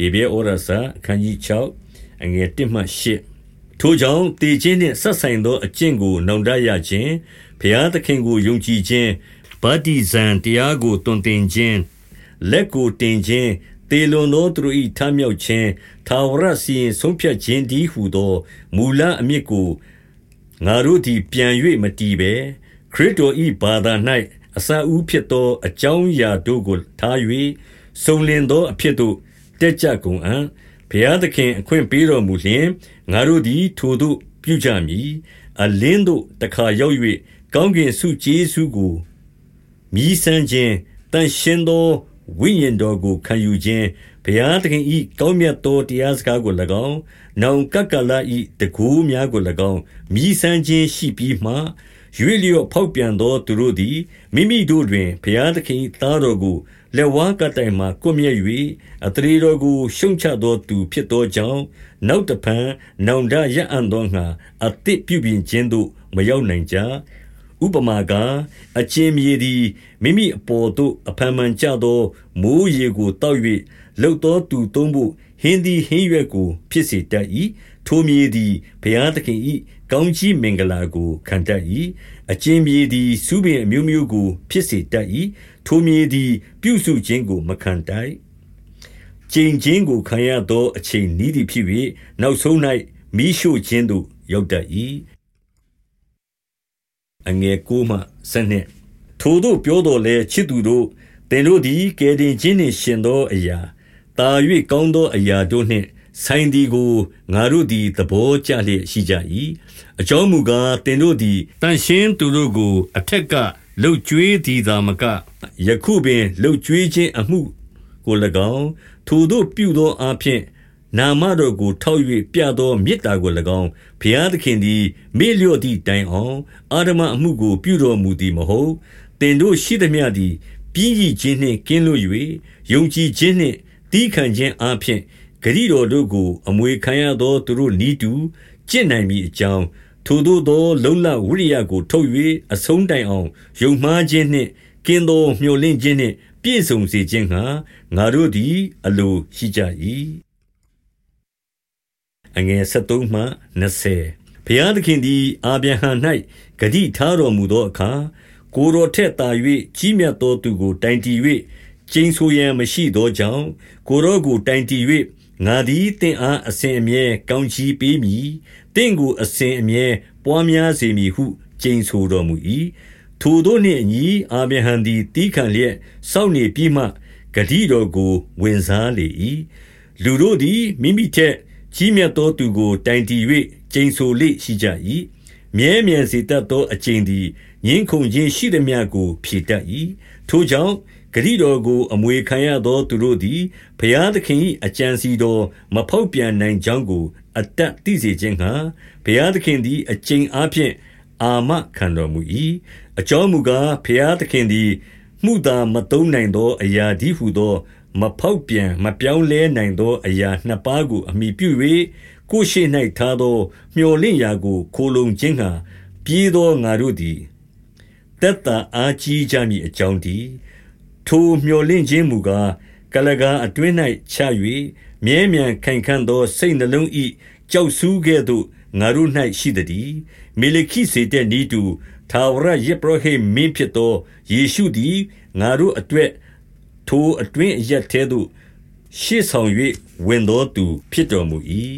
ဟေဘဲဩရစာအခန်းကြီး6အငယ်1မှ8ထိုကြောင့်တေခြင်းနှင့်ဆက်ဆိုင်သောအကျင့်ကိုနောင်တရခြင်းဘုရားသခင်ကိုယုံကြည်ခြင်းဗတ္တိဇံတရားကိုတွင်တင်ခြင်းလက်ကိုတင်ခြင်းတေလွန်သောသူတို့၏ထမြောက်ခြင်းသာဝရစီရင်ဆုံးဖြတ်ခြင်းတည်းဟုသောမူလအမြစ်ကိုငါတို့သည်ပြန်၍မတီးပဲခရစ်တော်၏ဘာသာ၌အစာဦးဖြစ်သောအကြောင်းအရာတို့ကိုထား၍စုံလင်သောအဖြစ်သို့ တက်ကြကုန်အံ့ဘုရားသခင်အခွင့်ပေးတော်မူလျှင်ငါတို့သည်ထိုသို့ပြုကြမည်အလင်းသို့တခါရောက်၍ကောင်းကင်ဆုကျေးဇူးကိုမြည်ဆန်းခြင်းတန်ရှင်းသောဝိညာဉ်တော်ကိုခံယူခြင်းဘုရားသခင်၏ကောင်းမြတ်သောတရားစကားကို၎င်းနောင်ကကလ၏တကူများကို၎င်းမြည်ဆန်းခြင်းရှိပြီးမှရွေလျော့ဖောက်ပြန်သောသူတို့သည်မိမိတို့တွင်ဘုရားသခင်သားတော်ကို လက်ဝါးကတိုင်မှကွမြဲ့၍အတရေတော်ကိုရှုံချသောသူဖြစ်သောကြောင့်နောက်တဖန်နောင်တရအံ့သောငါအသစ်ပြုပြင်ခြင်းသို့မရောက်နိုင်ကြဥပမာကားအချင်းမြေသည်မိမိအပေါ်သို့အဖန်မှန်ကျသောမိုးရေကိုတောက်၍လှုပ်သောသူသုံးဖို့ဟင်းသည်ဟင်းရွက်ကို ဖြစ်စေတတ်၏ထိုမြေသည်ဘုရားသခင်၏ ကောင်းကြီးမင်္ဂလာကိုခံတတ်၏အချင်းမြေသည်စုပင်အမျိုးမျိုးကို ဖြစ်စေတတ်၏ထိုမြေသည် ပြုစုခြင်းကိုမခံတိုက်ကျင့်ခြင်းကိုခံရသော အချိန်နီးသည်ဖြစ်၍နောက်ဆုံး၌မိရှုခြင်းသို့ရောက်တတ်၏အငယ်ကိုမှစနစ်ထိုတို့ပြောတော်လဲချစ်သူတို့တင်တို့သည်ကယ်တင်ခြင်းနှင့်ရှင်သောအရာတာ၍ကောင်းသောအရာတို့နှင့် ဆိုင်သည်ကိုငါတို့သည်သဘောကျလျက်ရှိကြ၏အကြောင်းမူကားတင်တို့သည်တန်ရှင်းသူတို့ကို အထက်ကလှုပ်ကြွေးသည်သာမကယခုပင်လှုပ်ကြွေးခြင်းအမှုကို၎င်းထိုတို့ပြုသောအဖြစ်နာမတော်ကိုထောက်၍ပြသောမေတ္တာကို၎င်းဘုရားသခင်သည်မေ့လျော့သည့်တိုင်အောင်အာရမအမှုကို ပြုတော်မူသည်မဟုတ်တင်တို့ရှိသမျှသည် ပြီးရခြင်းနှင့်ကင်းလွတ်၍ယုံကြည်ခြင်းနှင့်တီးခံခြင်းအပြင် ဂရိတော်တို့ကို အမွေခံရသော သူတို့နီးတူ ကျင့်နိုင်မည်အကြောင်း ထိုတို့သော လုံလဝိရိယကို ထုတ်၍အဆုံးတိုင်အောင် ယုံမှားခြင်းနှင့် ကင်းသောမျှော်လင့်ခြင်းနှင့် ပြည့်စုံစေခြင်းငှာငါတို့သည် အလိုရှိကြ၏အငယ်73မှ20ဘုရားသခင်သည် အာဗြဟံ၌ဂတိထားတော်မူသောအခါ ကိုယ်တော်ထက်သာ၍ကြီးမြတ်သောသူကို တိုင်တည်၍ကျိန်ဆိုရန်မရှိသောကြောင့် ကိုယ်တော်ကို တိုင်တည်၍ ငါသည်တင့်အား အစဉ်အမြဲ ကောင်းချီးပေးမည်တင့်ကို အစဉ်အမြဲ ပွားများစေမည်ဟု ကျိန်ဆိုတော်မူ၏ထိုတို့နှင့်အညီ အာဗြဟံသည်တီးခံလျက် စောင့်နေပြီးမှ ဂတိတော်ကို ဝင်စားလေ၏လူတို့သည် မိမိထက်ကြီးမြတ်သောသူကို တိုင်တည်၍ကျိန်ဆိုလေရှိကြ၏မြဲမြံစေတတ်သော အကျင့်သည်ငင်းခုန်ခြင်းရှိသည်များကို ဖြေတတ်၏ ထိုကြောင့်ဂရိတော်ကို အမွေခံရသောသူတို့သည်ဘုရားသခင်၏အကြံစီတော်မဖောက်ပြန်နိုင်ကြောင်းကို အတတ်သိစေခြင်းငှာဘုရားသခင်သည် အကျင့်အားဖြင့်အာမခံတော်မူ၏အကြောင်းမူကားဘုရားသခင်သည်မှုသာမသုံးနိုင်သော အရာဒီဟုသော မဖောက်ပြန်မပြောင်းလဲနိုင်သော အရာနှစ်ပါးကို အမိပြု၍ကိုရှိ၌ထားသော မျော်လင့်ရာကိုခိုလုံခြင်းငှာပြေးသောငါတို့သည် တက်တာအားကြီးကြမည်အကြောင်းတည်းထိုမျော်လင့်ခြင်းမူကားကလကာအတွင်း၌ချ၍မြဲမြံခိုင်ခံ့သောစိတ်နှလုံးဤကြောက်ဆူးကဲ့သို့ငါတို့၌ရှိသည်မေလခိစေတဲ့ဤသူသာဝရယေဘရဟိမင်းဖြစ်သောယေရှုသည်ငါတို့အတွက်ထိုအတွင်းအရက်သေးသို့ရှေ့ဆောင်၍ဝင်သောသူဖြစ်တော်မူ၏